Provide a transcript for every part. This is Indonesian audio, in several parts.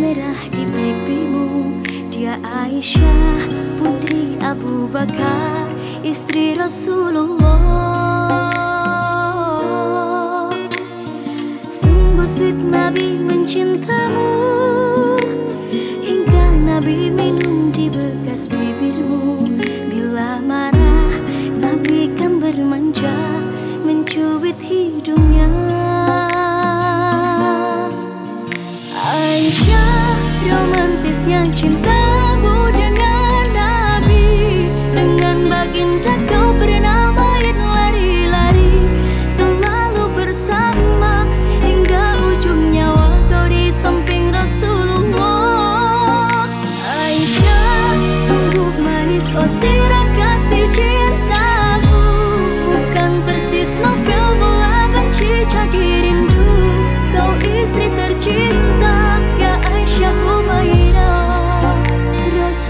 merah di pipimu Dia Aisyah putri Abu Bakar Istri Rasulullah. Sungguh sweet Nabi mencintamu. Hingga Nabi minum di bekas bibirmu romantisnya cintamu dengan Nabi. Dengan baginda kau pernah main lari-lari. Selalu bersama hingga ujung nyawa kau di samping Rasulullah. Aisyah sungguh manis oh sirah kasih cintaku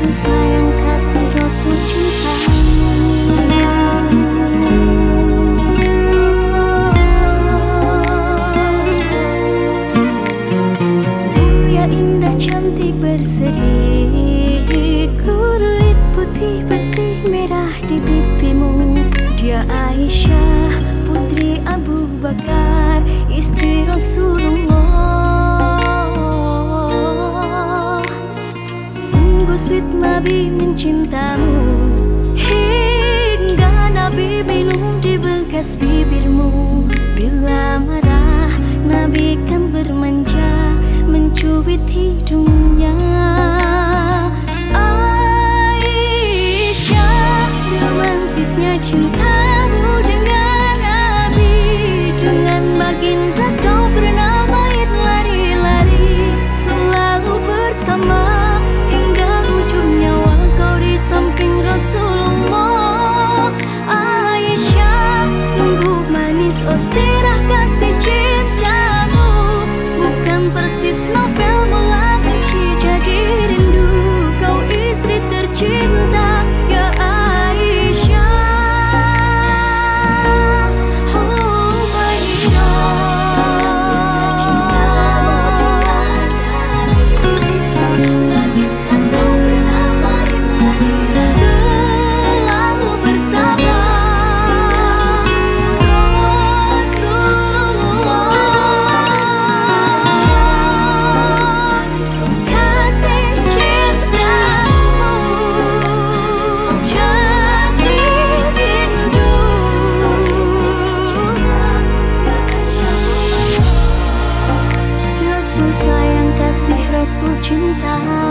Rasul sayang kasih Rasul cinta Buya indah cantik berseri Kulit putih bersih merah di pipimu Dia Aisyah putri Abu Bakar Istri Rasulullah Nabi mencintamu. Hingga Nabi minum di bekas bibirmu. Bila marah Nabi kan bermanja Mencubit hidungnya. Aisyah romantisnya cinta si rasul cinta